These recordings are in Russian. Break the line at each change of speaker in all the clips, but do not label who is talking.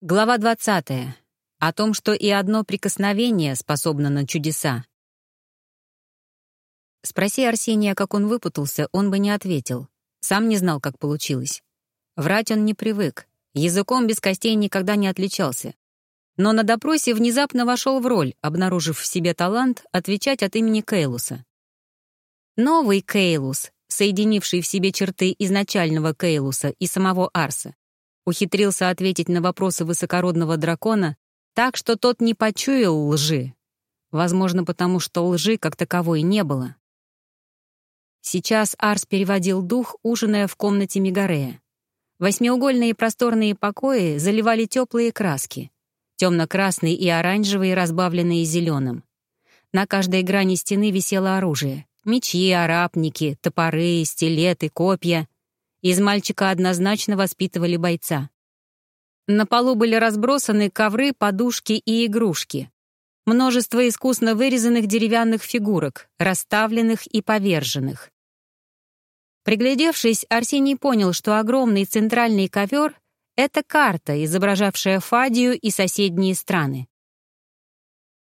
Глава 20. О том, что и одно прикосновение способно на чудеса. Спроси Арсения, как он выпутался, он бы не ответил. Сам не знал, как получилось. Врать он не привык. Языком без костей никогда не отличался. Но на допросе внезапно вошел в роль, обнаружив в себе талант отвечать от имени Кейлуса. Новый Кейлус, соединивший в себе черты изначального Кейлуса и самого Арса, ухитрился ответить на вопросы высокородного дракона так, что тот не почуял лжи. Возможно, потому что лжи как таковой не было. Сейчас Арс переводил дух, ужиная в комнате Мегарея. Восьмиугольные просторные покои заливали теплые краски. Темно-красный и оранжевый, разбавленные зеленым. На каждой грани стены висело оружие. Мечи, арапники, топоры, стилеты, копья — из мальчика однозначно воспитывали бойца. На полу были разбросаны ковры, подушки и игрушки. Множество искусно вырезанных деревянных фигурок, расставленных и поверженных. Приглядевшись, Арсений понял, что огромный центральный ковер — это карта, изображавшая Фадию и соседние страны.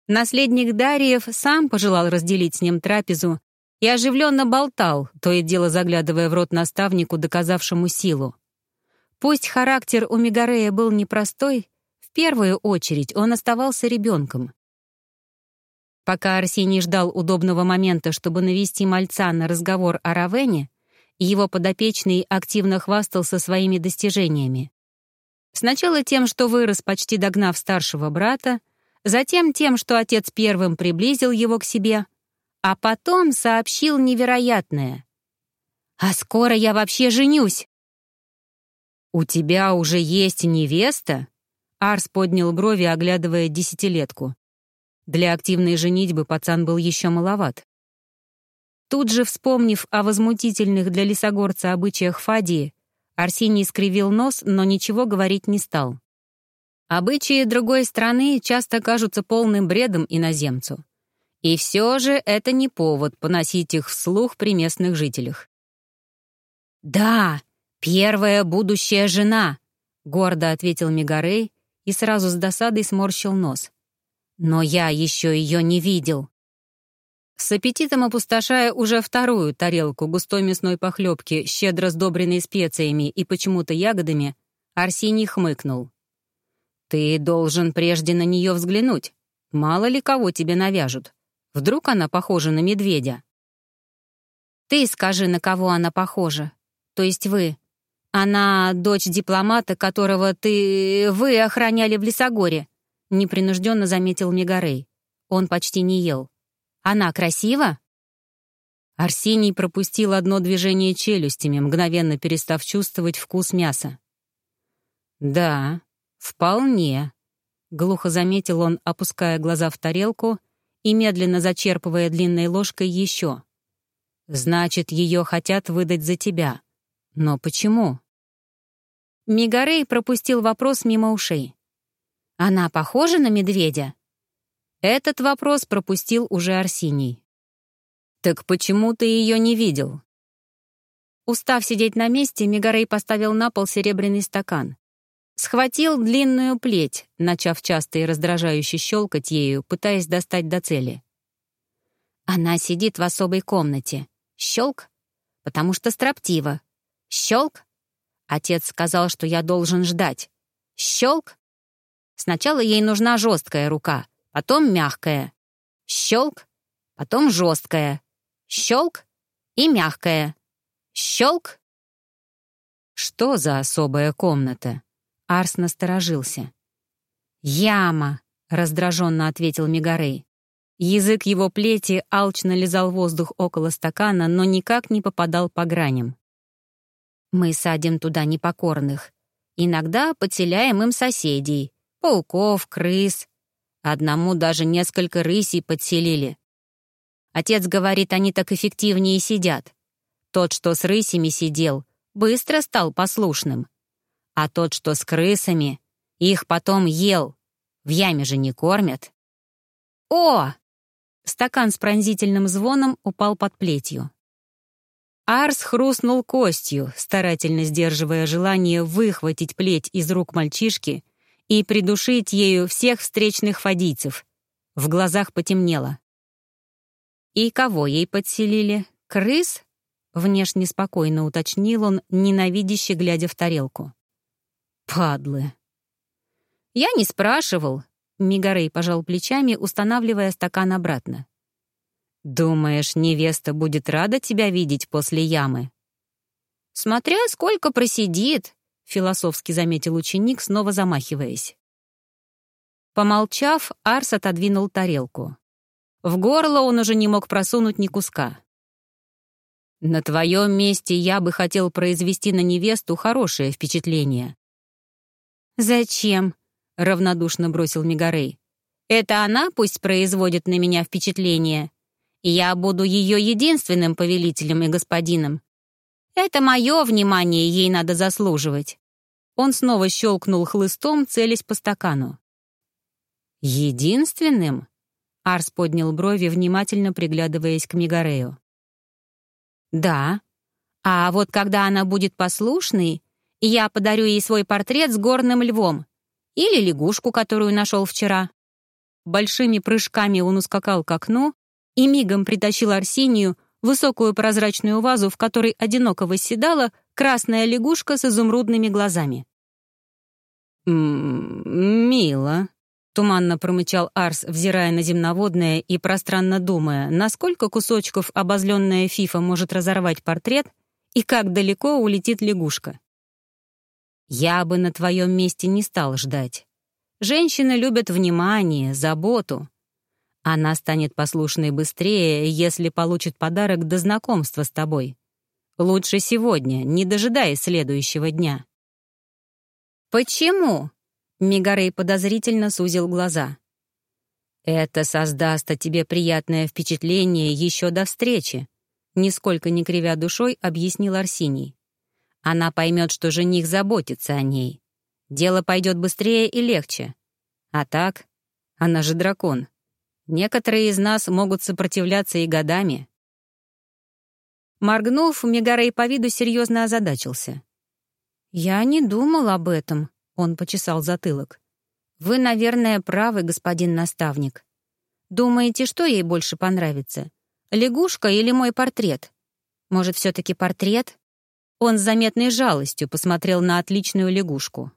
Наследник Дариев сам пожелал разделить с ним трапезу, и оживленно болтал, то и дело заглядывая в рот наставнику, доказавшему силу. Пусть характер у Мегарея был непростой, в первую очередь он оставался ребенком. Пока Арсений ждал удобного момента, чтобы навести мальца на разговор о Равене, его подопечный активно хвастался своими достижениями. Сначала тем, что вырос, почти догнав старшего брата, затем тем, что отец первым приблизил его к себе — а потом сообщил невероятное. «А скоро я вообще женюсь!» «У тебя уже есть невеста?» Арс поднял брови, оглядывая десятилетку. Для активной женитьбы пацан был еще маловат. Тут же, вспомнив о возмутительных для лесогорца обычаях Фадии, Арсений скривил нос, но ничего говорить не стал. Обычаи другой страны часто кажутся полным бредом иноземцу. И все же это не повод поносить их вслух при местных жителях. «Да, первая будущая жена», — гордо ответил Мегарей и сразу с досадой сморщил нос. «Но я еще ее не видел». С аппетитом опустошая уже вторую тарелку густой мясной похлебки, щедро сдобренной специями и почему-то ягодами, Арсений хмыкнул. «Ты должен прежде на нее взглянуть. Мало ли кого тебе навяжут. Вдруг она похожа на медведя? Ты скажи, на кого она похожа. То есть вы. Она дочь дипломата, которого ты... вы охраняли в Лесогоре, непринужденно заметил Мегарей. Он почти не ел. Она красива? Арсений пропустил одно движение челюстями, мгновенно перестав чувствовать вкус мяса. «Да, вполне», — глухо заметил он, опуская глаза в тарелку и медленно зачерпывая длинной ложкой еще. «Значит, ее хотят выдать за тебя. Но почему?» Мигарей пропустил вопрос мимо ушей. «Она похожа на медведя?» Этот вопрос пропустил уже Арсений. «Так почему ты ее не видел?» Устав сидеть на месте, Мигарей поставил на пол серебряный стакан. Схватил длинную плеть, начав часто и раздражающе щелкать ею, пытаясь достать до цели. Она сидит в особой комнате. Щелк, потому что строптива. Щелк. Отец сказал, что я должен ждать. Щелк. Сначала ей нужна жесткая рука, потом мягкая. Щелк, потом жесткая. Щелк и мягкая. Щелк. Что за особая комната? Арс насторожился. «Яма!» — раздраженно ответил Мегарей. Язык его плети алчно лизал воздух около стакана, но никак не попадал по граням. «Мы садим туда непокорных. Иногда подселяем им соседей. Пауков, крыс. Одному даже несколько рысей подселили. Отец говорит, они так эффективнее сидят. Тот, что с рысями сидел, быстро стал послушным а тот, что с крысами, их потом ел. В яме же не кормят. О! Стакан с пронзительным звоном упал под плетью. Арс хрустнул костью, старательно сдерживая желание выхватить плеть из рук мальчишки и придушить ею всех встречных фадийцев. В глазах потемнело. «И кого ей подселили? Крыс?» Внешне спокойно уточнил он, ненавидяще глядя в тарелку. «Падлы!» «Я не спрашивал», — Мигарей пожал плечами, устанавливая стакан обратно. «Думаешь, невеста будет рада тебя видеть после ямы?» «Смотря сколько просидит», — философски заметил ученик, снова замахиваясь. Помолчав, Арс отодвинул тарелку. В горло он уже не мог просунуть ни куска. «На твоем месте я бы хотел произвести на невесту хорошее впечатление». «Зачем?» — равнодушно бросил Мигарей. «Это она пусть производит на меня впечатление. Я буду ее единственным повелителем и господином. Это мое внимание ей надо заслуживать». Он снова щелкнул хлыстом, целясь по стакану. «Единственным?» Арс поднял брови, внимательно приглядываясь к Мигарею. «Да. А вот когда она будет послушной, я подарю ей свой портрет с горным львом или лягушку, которую нашел вчера». Большими прыжками он ускакал к окну и мигом притащил Арсению высокую прозрачную вазу, в которой одиноко восседала красная лягушка с изумрудными глазами. «М -м, «Мило», Туманно промычал Арс, взирая на земноводное и пространно думая, насколько кусочков обозленная Фифа может разорвать портрет и как далеко улетит лягушка. «Я бы на твоем месте не стал ждать. Женщины любят внимание, заботу. Она станет послушной быстрее, если получит подарок до знакомства с тобой. Лучше сегодня, не дожидаясь следующего дня». «Почему?» Мигарей подозрительно сузил глаза. «Это создаст о тебе приятное впечатление еще до встречи», нисколько не кривя душой, объяснил Арсений. «Она поймет, что жених заботится о ней. Дело пойдет быстрее и легче. А так, она же дракон. Некоторые из нас могут сопротивляться и годами». Моргнув, Мегарей по виду серьезно озадачился. «Я не думал об этом», он почесал затылок. «Вы, наверное, правы, господин наставник. Думаете, что ей больше понравится? Лягушка или мой портрет? Может, все-таки портрет?» Он с заметной жалостью посмотрел на отличную лягушку.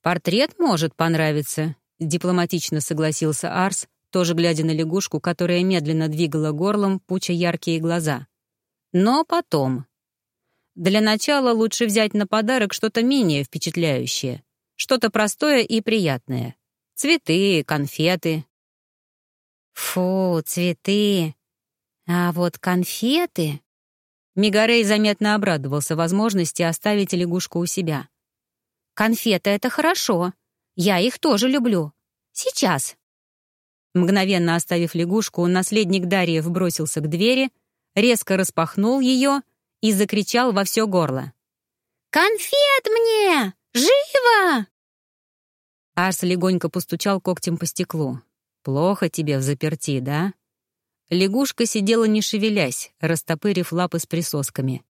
«Портрет может понравиться», — дипломатично согласился Арс, тоже глядя на лягушку, которая медленно двигала горлом, пуча яркие глаза. «Но потом. Для начала лучше взять на подарок что-то менее впечатляющее, что-то простое и приятное. Цветы, конфеты. Фу, цветы. А вот конфеты... Мигарей заметно обрадовался возможности оставить лягушку у себя. «Конфеты — это хорошо. Я их тоже люблю. Сейчас». Мгновенно оставив лягушку, наследник Дарьи бросился к двери, резко распахнул ее — и закричал во все горло. «Конфет мне! Живо!» Арс легонько постучал когтем по стеклу. «Плохо тебе в заперти, да?» Лягушка сидела не шевелясь, растопырив лапы с присосками.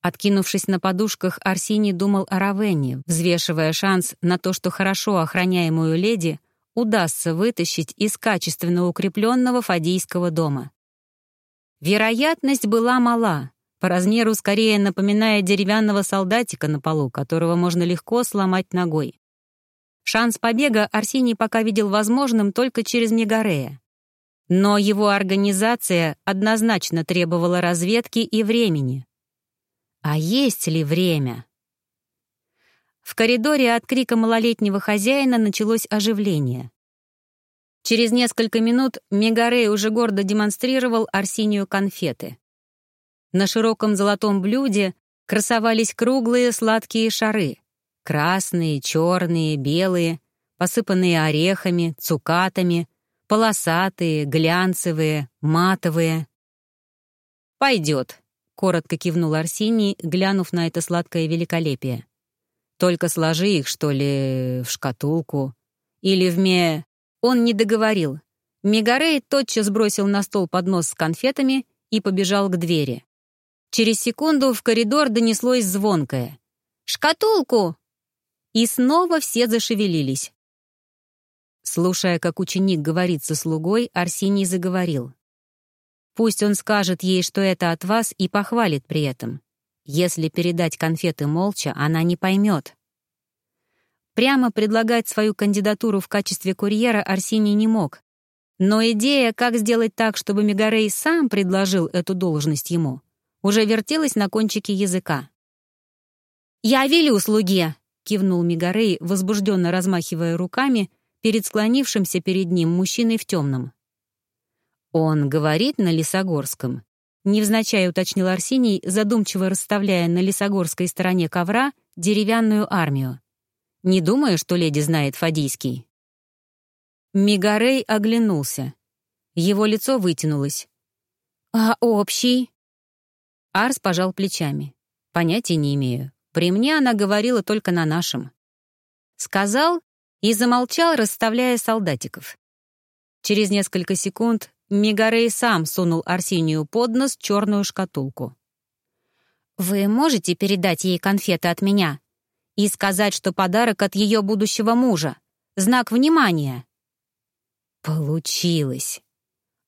Откинувшись на подушках, Арсений думал о Равене, взвешивая шанс на то, что хорошо охраняемую леди удастся вытащить из качественно укрепленного фадийского дома. Вероятность была мала, по размеру скорее напоминая деревянного солдатика на полу, которого можно легко сломать ногой. Шанс побега Арсений пока видел возможным только через Мегарея. Но его организация однозначно требовала разведки и времени. А есть ли время? В коридоре от крика малолетнего хозяина началось оживление. Через несколько минут Мегарей уже гордо демонстрировал Арсению конфеты. На широком золотом блюде красовались круглые сладкие шары. Красные, черные, белые, посыпанные орехами, цукатами, полосатые, глянцевые, матовые. «Пойдет», — коротко кивнул Арсений, глянув на это сладкое великолепие. «Только сложи их, что ли, в шкатулку. Или в ме...» Он не договорил. Мегарей тотчас бросил на стол поднос с конфетами и побежал к двери. Через секунду в коридор донеслось звонкое. «Шкатулку!» И снова все зашевелились. Слушая, как ученик говорит со слугой, Арсений заговорил. «Пусть он скажет ей, что это от вас, и похвалит при этом. Если передать конфеты молча, она не поймет». Прямо предлагать свою кандидатуру в качестве курьера Арсений не мог. Но идея, как сделать так, чтобы Мегарей сам предложил эту должность ему, уже вертелась на кончике языка. «Я велю слуге!» — кивнул Мегарей, возбужденно размахивая руками перед склонившимся перед ним мужчиной в темном. «Он говорит на Лисогорском», — невзначай уточнил Арсений, задумчиво расставляя на Лисогорской стороне ковра деревянную армию. «Не думаю, что леди знает фадийский». Мигарей оглянулся. Его лицо вытянулось. «А общий?» Арс пожал плечами. «Понятия не имею. При мне она говорила только на нашем». Сказал и замолчал, расставляя солдатиков. Через несколько секунд Мигарей сам сунул Арсению под нос черную шкатулку. «Вы можете передать ей конфеты от меня и сказать, что подарок от ее будущего мужа? Знак внимания!» Получилось.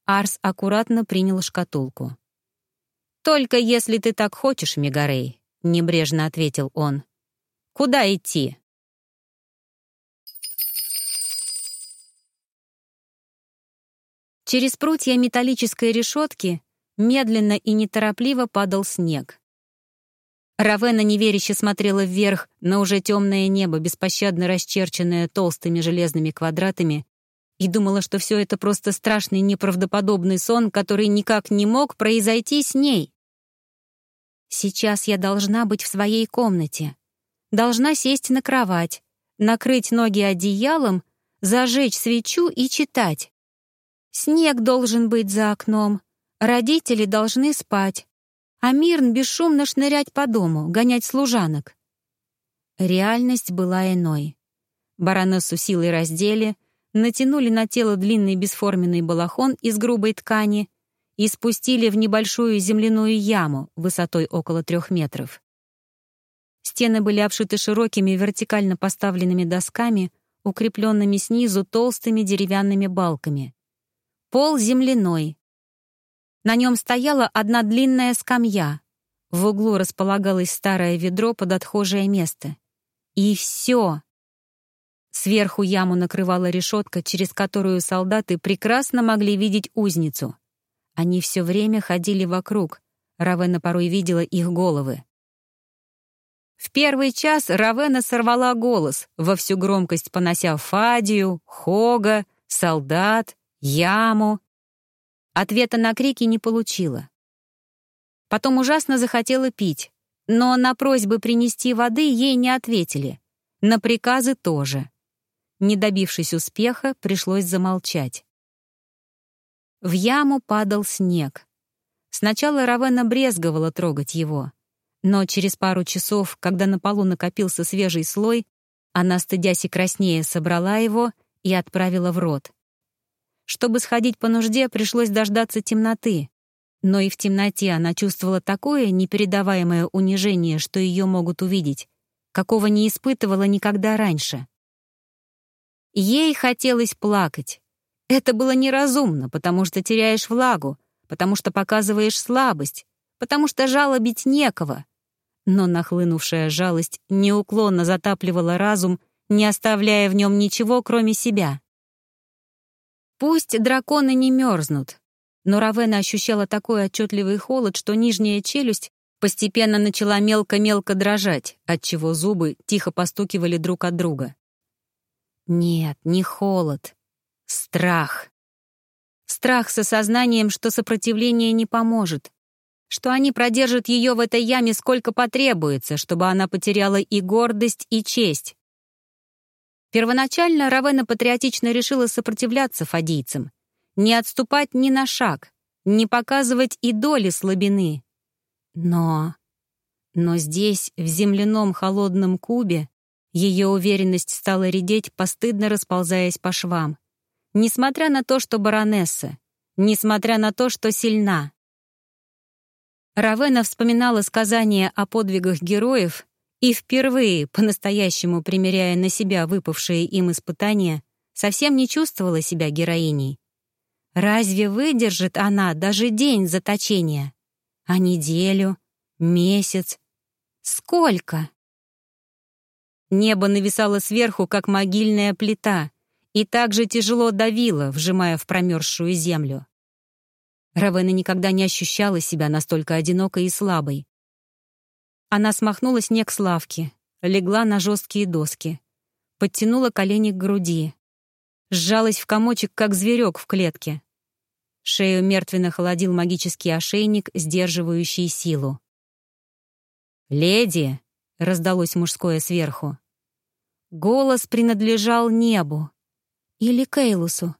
Арс аккуратно принял шкатулку. «Только если ты так хочешь, Мигарей», — небрежно ответил он. «Куда идти?» Через прутья металлической решетки медленно и неторопливо падал снег. Равена неверяще смотрела вверх на уже темное небо, беспощадно расчерченное толстыми железными квадратами, и думала, что все это просто страшный неправдоподобный сон, который никак не мог произойти с ней. Сейчас я должна быть в своей комнате. Должна сесть на кровать, накрыть ноги одеялом, зажечь свечу и читать. Снег должен быть за окном, родители должны спать, а Мирн бесшумно шнырять по дому, гонять служанок. Реальность была иной. Баронессу силой раздели, натянули на тело длинный бесформенный балахон из грубой ткани и спустили в небольшую земляную яму высотой около трех метров. Стены были обшиты широкими вертикально поставленными досками, укрепленными снизу толстыми деревянными балками. Пол земляной. На нем стояла одна длинная скамья. В углу располагалось старое ведро под отхожее место. И все. Сверху яму накрывала решетка, через которую солдаты прекрасно могли видеть узницу. Они все время ходили вокруг. Равена порой видела их головы. В первый час Равена сорвала голос, во всю громкость понося Фадию, Хога, солдат, яму. Ответа на крики не получила. Потом ужасно захотела пить, но на просьбы принести воды ей не ответили. На приказы тоже. Не добившись успеха, пришлось замолчать. В яму падал снег. Сначала Равена брезговала трогать его, но через пару часов, когда на полу накопился свежий слой, она, стыдясь и краснее, собрала его и отправила в рот. Чтобы сходить по нужде, пришлось дождаться темноты. Но и в темноте она чувствовала такое непередаваемое унижение, что ее могут увидеть, какого не испытывала никогда раньше. Ей хотелось плакать. Это было неразумно, потому что теряешь влагу, потому что показываешь слабость, потому что жалобить некого. Но нахлынувшая жалость неуклонно затапливала разум, не оставляя в нем ничего, кроме себя. Пусть драконы не мерзнут, но Равена ощущала такой отчетливый холод, что нижняя челюсть постепенно начала мелко-мелко дрожать, отчего зубы тихо постукивали друг от друга. Нет, не холод. Страх. Страх с осознанием, что сопротивление не поможет, что они продержат ее в этой яме сколько потребуется, чтобы она потеряла и гордость, и честь. Первоначально Равена патриотично решила сопротивляться фадийцам, не отступать ни на шаг, не показывать и доли слабины. Но... Но здесь, в земляном холодном кубе, ее уверенность стала редеть, постыдно расползаясь по швам. Несмотря на то, что баронесса, несмотря на то, что сильна. Равена вспоминала сказания о подвигах героев И впервые, по-настоящему примеряя на себя выпавшие им испытания, совсем не чувствовала себя героиней. Разве выдержит она даже день заточения? А неделю? Месяц? Сколько? Небо нависало сверху, как могильная плита, и также тяжело давило, вжимая в промерзшую землю. Равена никогда не ощущала себя настолько одинокой и слабой. Она смахнула снег с лавки, легла на жесткие доски, подтянула колени к груди, сжалась в комочек, как зверек в клетке. Шею мертвенно холодил магический ошейник, сдерживающий силу. «Леди!» — раздалось мужское сверху. Голос принадлежал небу. Или Кейлусу.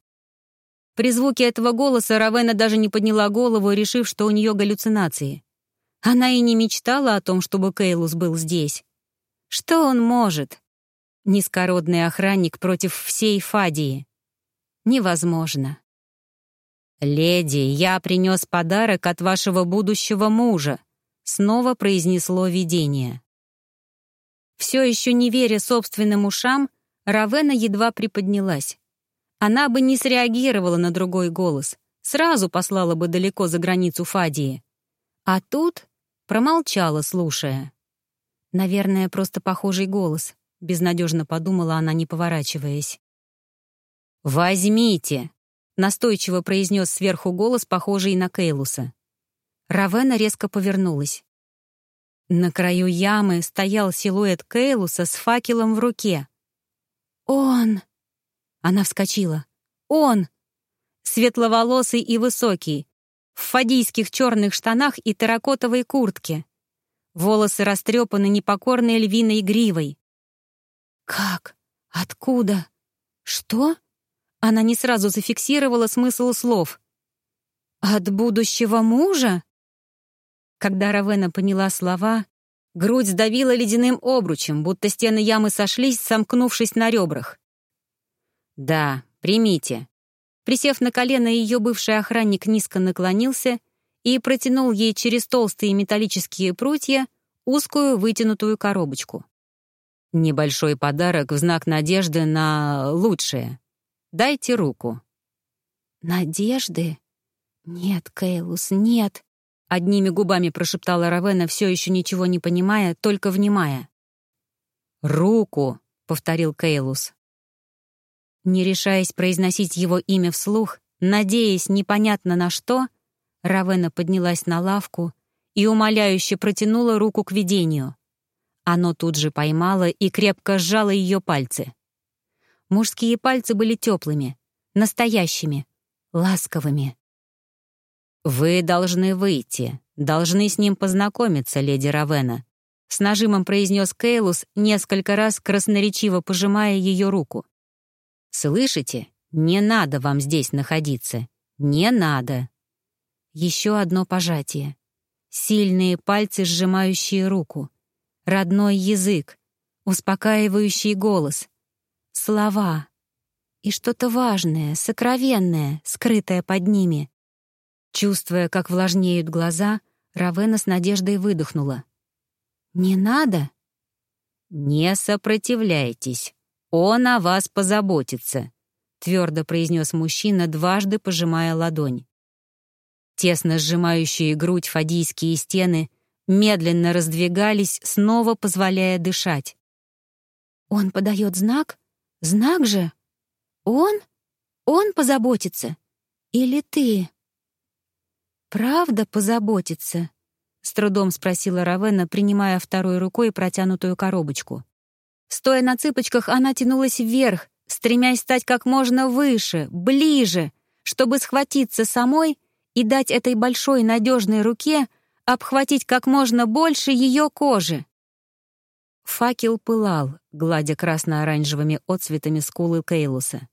При звуке этого голоса Равена даже не подняла голову, решив, что у нее галлюцинации. Она и не мечтала о том, чтобы Кейлус был здесь. Что он может? Низкородный охранник против всей Фадии. Невозможно. «Леди, я принес подарок от вашего будущего мужа», — снова произнесло видение. Все еще не веря собственным ушам, Равена едва приподнялась. Она бы не среагировала на другой голос, сразу послала бы далеко за границу Фадии. А тут промолчала, слушая. Наверное, просто похожий голос, безнадежно подумала она, не поворачиваясь. «Возьмите!» — настойчиво произнес сверху голос, похожий на Кейлуса. Равена резко повернулась. На краю ямы стоял силуэт Кейлуса с факелом в руке. «Он!» Она вскочила. «Он!» Светловолосый и высокий, в фадийских черных штанах и терракотовой куртке. Волосы растрепаны непокорной львиной гривой. «Как? Откуда? Что?» Она не сразу зафиксировала смысл слов. «От будущего мужа?» Когда Равена поняла слова, грудь сдавила ледяным обручем, будто стены ямы сошлись, сомкнувшись на ребрах. «Да, примите». Присев на колено, ее бывший охранник низко наклонился и протянул ей через толстые металлические прутья узкую вытянутую коробочку. Небольшой подарок в знак надежды на лучшее. Дайте руку. «Надежды? Нет, Кейлус, нет!» Одними губами прошептала Равена, все еще ничего не понимая, только внимая. «Руку!» — повторил Кейлус. Не решаясь произносить его имя вслух, надеясь непонятно на что, Равена поднялась на лавку и умоляюще протянула руку к видению. Оно тут же поймало и крепко сжало ее пальцы. Мужские пальцы были теплыми, настоящими, ласковыми. «Вы должны выйти, должны с ним познакомиться, леди Равена», с нажимом произнес Кейлус, несколько раз красноречиво пожимая ее руку. «Слышите? Не надо вам здесь находиться. Не надо». Еще одно пожатие. Сильные пальцы, сжимающие руку. Родной язык. Успокаивающий голос. Слова. И что-то важное, сокровенное, скрытое под ними. Чувствуя, как влажнеют глаза, Равена с надеждой выдохнула. «Не надо?» «Не сопротивляйтесь. Он о вас позаботится», — твердо произнес мужчина, дважды пожимая ладонь. Тесно сжимающие грудь фадийские стены медленно раздвигались, снова позволяя дышать. «Он подает знак? Знак же? Он? Он позаботится? Или ты?» «Правда позаботится?» — с трудом спросила Равена, принимая второй рукой протянутую коробочку. Стоя на цыпочках, она тянулась вверх, стремясь стать как можно выше, ближе, чтобы схватиться самой и дать этой большой надежной руке обхватить как можно больше ее кожи. Факел пылал, гладя красно-оранжевыми отцветами скулы Кейлуса.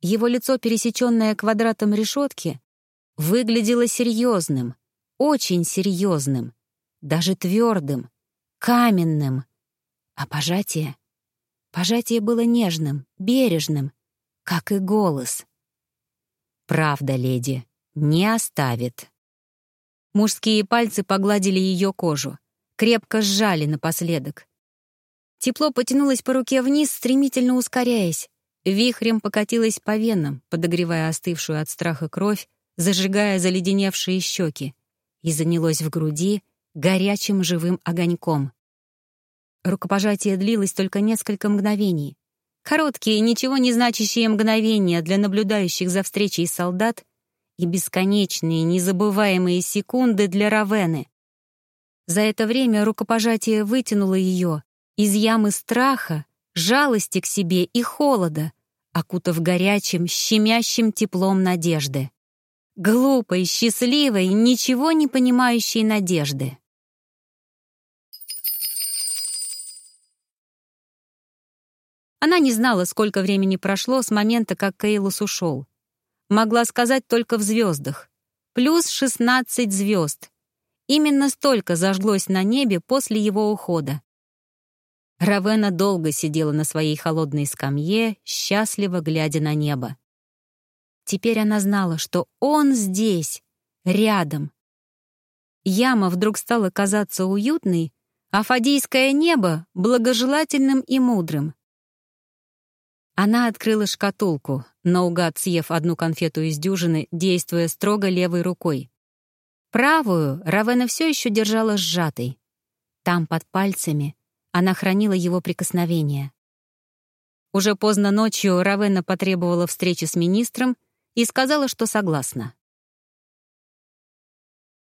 Его лицо, пересеченное квадратом решетки, выглядело серьезным, очень серьезным, даже твердым, каменным. А пожатие? Пожатие было нежным, бережным, как и голос. «Правда, леди, не оставит». Мужские пальцы погладили ее кожу, крепко сжали напоследок, Тепло потянулось по руке вниз, стремительно ускоряясь. Вихрем покатилось по венам, подогревая остывшую от страха кровь, зажигая заледеневшие щеки, и занялось в груди горячим живым огоньком. Рукопожатие длилось только несколько мгновений. Короткие, ничего не значащие мгновения для наблюдающих за встречей солдат и бесконечные, незабываемые секунды для Равены. За это время рукопожатие вытянуло ее, из ямы страха, жалости к себе и холода, окутав горячим, щемящим теплом надежды. Глупой, счастливой, ничего не понимающей надежды. Она не знала, сколько времени прошло с момента, как Кейлус ушел. Могла сказать только в звездах. Плюс 16 звезд. Именно столько зажглось на небе после его ухода. Равена долго сидела на своей холодной скамье, счастливо глядя на небо. Теперь она знала, что он здесь, рядом. Яма вдруг стала казаться уютной, а фадийское небо — благожелательным и мудрым. Она открыла шкатулку, наугад съев одну конфету из дюжины, действуя строго левой рукой. Правую Равена все еще держала сжатой. Там, под пальцами, она хранила его прикосновение. Уже поздно ночью Равена потребовала встречи с министром и сказала, что согласна.